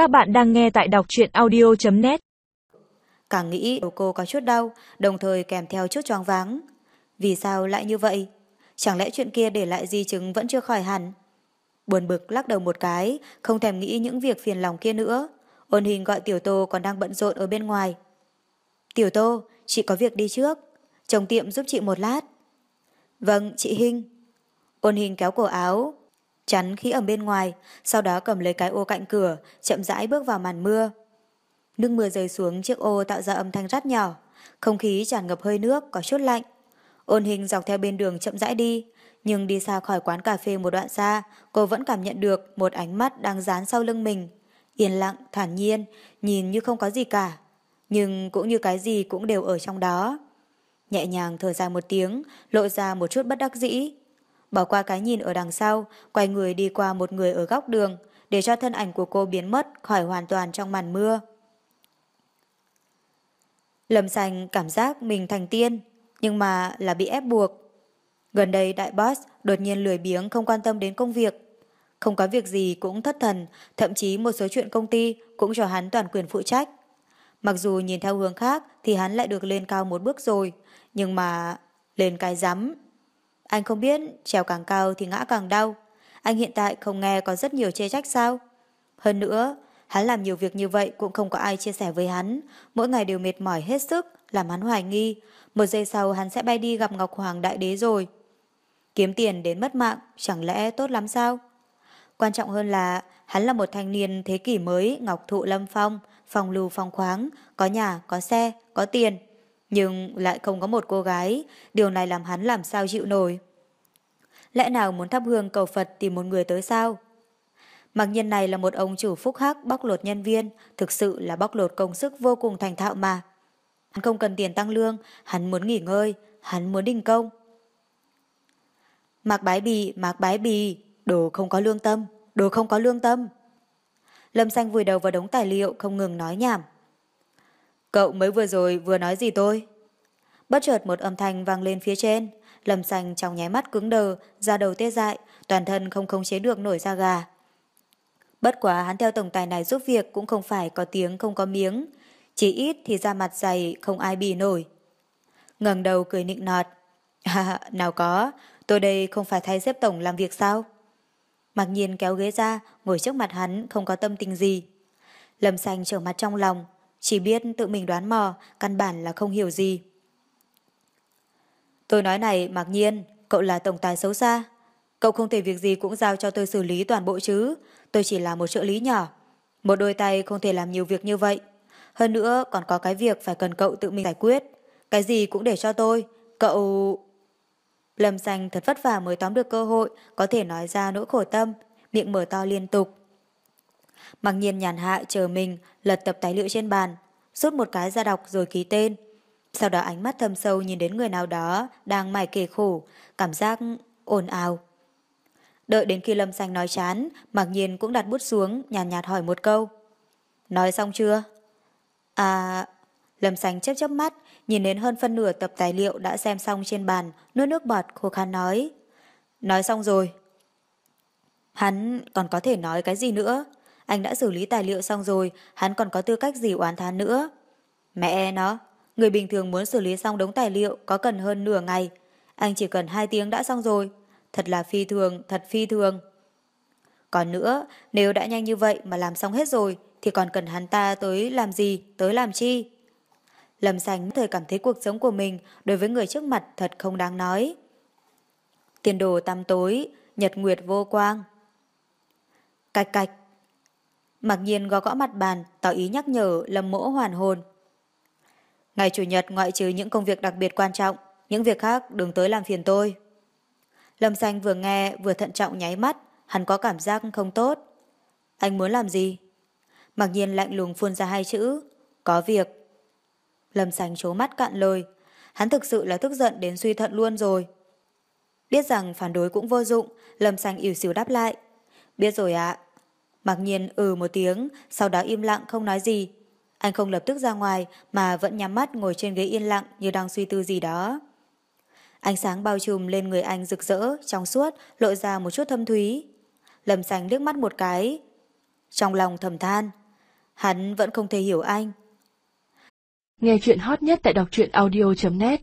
Các bạn đang nghe tại đọc truyện audio.net Càng nghĩ đầu cô có chút đau, đồng thời kèm theo chút choáng váng. Vì sao lại như vậy? Chẳng lẽ chuyện kia để lại di chứng vẫn chưa khỏi hẳn? Buồn bực lắc đầu một cái, không thèm nghĩ những việc phiền lòng kia nữa. Ôn hình gọi Tiểu Tô còn đang bận rộn ở bên ngoài. Tiểu Tô, chị có việc đi trước. Chồng tiệm giúp chị một lát. Vâng, chị Hinh. Ôn hình kéo cổ áo, chắn khí ở bên ngoài, sau đó cầm lấy cái ô cạnh cửa, chậm rãi bước vào màn mưa. Nước mưa rơi xuống chiếc ô tạo ra âm thanh rất nhỏ, không khí tràn ngập hơi nước, có chút lạnh. Ôn hình dọc theo bên đường chậm rãi đi, nhưng đi xa khỏi quán cà phê một đoạn xa, cô vẫn cảm nhận được một ánh mắt đang dán sau lưng mình. Yên lặng, thản nhiên, nhìn như không có gì cả, nhưng cũng như cái gì cũng đều ở trong đó. Nhẹ nhàng thở dài một tiếng, lộ ra một chút bất đắc dĩ. Bỏ qua cái nhìn ở đằng sau, quay người đi qua một người ở góc đường, để cho thân ảnh của cô biến mất khỏi hoàn toàn trong màn mưa. Lâm Sành cảm giác mình thành tiên, nhưng mà là bị ép buộc. Gần đây đại boss đột nhiên lười biếng không quan tâm đến công việc. Không có việc gì cũng thất thần, thậm chí một số chuyện công ty cũng cho hắn toàn quyền phụ trách. Mặc dù nhìn theo hướng khác thì hắn lại được lên cao một bước rồi, nhưng mà lên cái rắm. Anh không biết trèo càng cao thì ngã càng đau. Anh hiện tại không nghe có rất nhiều chê trách sao? Hơn nữa, hắn làm nhiều việc như vậy cũng không có ai chia sẻ với hắn. Mỗi ngày đều mệt mỏi hết sức, làm hắn hoài nghi. Một giây sau hắn sẽ bay đi gặp Ngọc Hoàng Đại Đế rồi. Kiếm tiền đến mất mạng, chẳng lẽ tốt lắm sao? Quan trọng hơn là hắn là một thanh niên thế kỷ mới Ngọc Thụ Lâm Phong, phòng lưu phong khoáng, có nhà, có xe, có tiền. Nhưng lại không có một cô gái, điều này làm hắn làm sao chịu nổi. Lẽ nào muốn thắp hương cầu Phật tìm một người tới sao? Mặc nhiên này là một ông chủ phúc hắc bóc lột nhân viên, thực sự là bóc lột công sức vô cùng thành thạo mà. Hắn không cần tiền tăng lương, hắn muốn nghỉ ngơi, hắn muốn đình công. Mạc bái bì, mạc bái bì, đồ không có lương tâm, đồ không có lương tâm. Lâm xanh vùi đầu vào đống tài liệu không ngừng nói nhảm. Cậu mới vừa rồi vừa nói gì tôi? Bất chợt một âm thanh vang lên phía trên. Lâm xanh trong nháy mắt cứng đờ, da đầu tê dại, toàn thân không khống chế được nổi da gà. Bất quá hắn theo tổng tài này giúp việc cũng không phải có tiếng không có miếng. Chỉ ít thì da mặt dày không ai bì nổi. ngẩng đầu cười nịnh nọt. À, nào có, tôi đây không phải thay xếp tổng làm việc sao? Mặc nhiên kéo ghế ra, ngồi trước mặt hắn không có tâm tình gì. Lâm xanh trở mặt trong lòng, chỉ biết tự mình đoán mò, căn bản là không hiểu gì. Tôi nói này, mặc nhiên, cậu là tổng tài xấu xa. Cậu không thể việc gì cũng giao cho tôi xử lý toàn bộ chứ. Tôi chỉ là một trợ lý nhỏ. Một đôi tay không thể làm nhiều việc như vậy. Hơn nữa còn có cái việc phải cần cậu tự mình giải quyết. Cái gì cũng để cho tôi. Cậu... Lâm xanh thật vất vả mới tóm được cơ hội có thể nói ra nỗi khổ tâm, miệng mở to liên tục. Mặc nhiên nhàn hạ chờ mình lật tập tài liệu trên bàn, rút một cái ra đọc rồi ký tên. Sau đó ánh mắt thâm sâu nhìn đến người nào đó đang mải kề khổ, cảm giác ồn ào. Đợi đến khi Lâm Xanh nói chán, mặc nhiên cũng đặt bút xuống, nhàn nhạt, nhạt hỏi một câu. Nói xong chưa? À... Lâm Xanh chớp chớp mắt, nhìn đến hơn phân nửa tập tài liệu đã xem xong trên bàn, nuốt nước bọt khô khan nói. Nói xong rồi. Hắn còn có thể nói cái gì nữa? Anh đã xử lý tài liệu xong rồi, hắn còn có tư cách gì oán thán nữa? Mẹ nó, người bình thường muốn xử lý xong đống tài liệu có cần hơn nửa ngày. Anh chỉ cần hai tiếng đã xong rồi. Thật là phi thường, thật phi thường. Còn nữa, nếu đã nhanh như vậy mà làm xong hết rồi, thì còn cần hắn ta tới làm gì, tới làm chi? Lâm Sánh thời cảm thấy cuộc sống của mình đối với người trước mặt thật không đáng nói. Tiền đồ tăm tối, nhật nguyệt vô quang. Cạch cạch. Mặc nhiên gõ gõ mặt bàn, tỏ ý nhắc nhở Lâm Mỗ hoàn hồn. Ngày Chủ nhật ngoại trừ những công việc đặc biệt quan trọng, những việc khác đừng tới làm phiền tôi. Lâm Xanh vừa nghe vừa thận trọng nháy mắt, hắn có cảm giác không tốt. Anh muốn làm gì? Mặc nhiên lạnh lùng phun ra hai chữ, có việc. Lâm Xanh chố mắt cạn lời, hắn thực sự là tức giận đến suy thận luôn rồi. Biết rằng phản đối cũng vô dụng, Lâm Xanh ỉu xìu đáp lại. Biết rồi ạ, Mặc nhiên ừ một tiếng, sau đó im lặng không nói gì. Anh không lập tức ra ngoài mà vẫn nhắm mắt ngồi trên ghế yên lặng như đang suy tư gì đó. Ánh sáng bao trùm lên người anh rực rỡ, trong suốt, lộ ra một chút thâm thúy. Lâm sành liếc mắt một cái. Trong lòng thầm than, Hắn vẫn không thể hiểu anh. Nghe chuyện hot nhất tại đọc truyện audio.net